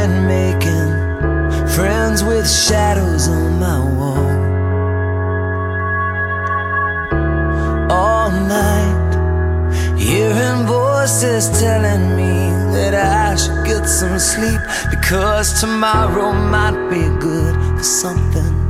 and making friends with shadows on my wall. All night, hearing voices telling me that I should get some sleep because tomorrow might be good for something.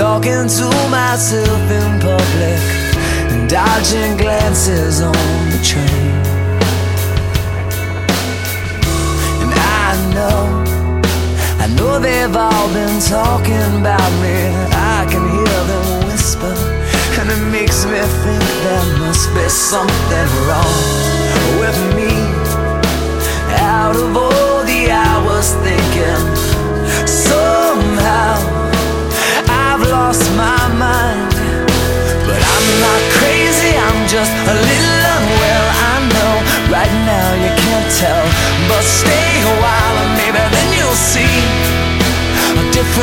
Talking to myself in public and dodging glances on the train. And I know, I know they've all been talking about me. I can hear them whisper, and it makes me think there must be something wrong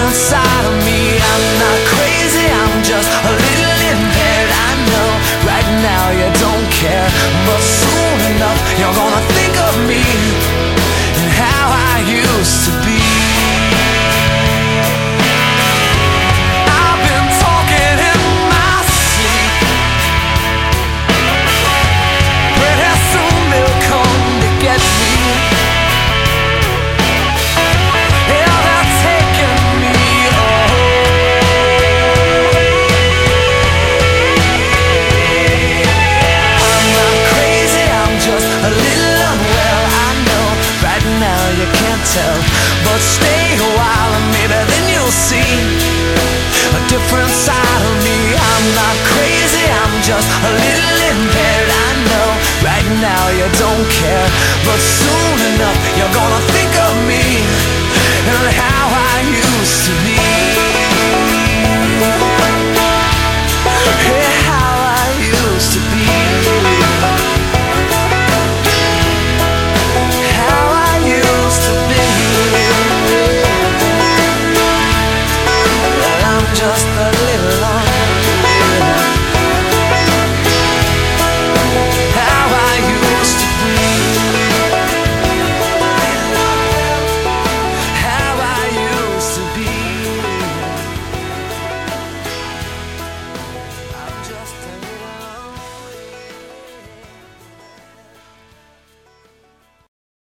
a different side of me. I'm not crazy, I'm just a little impaired. I know right now you don't care. But soon enough you're gonna think a different side of me. I'm not crazy, I'm just a little impaired. I know right now you don't care, but soon enough you're gonna think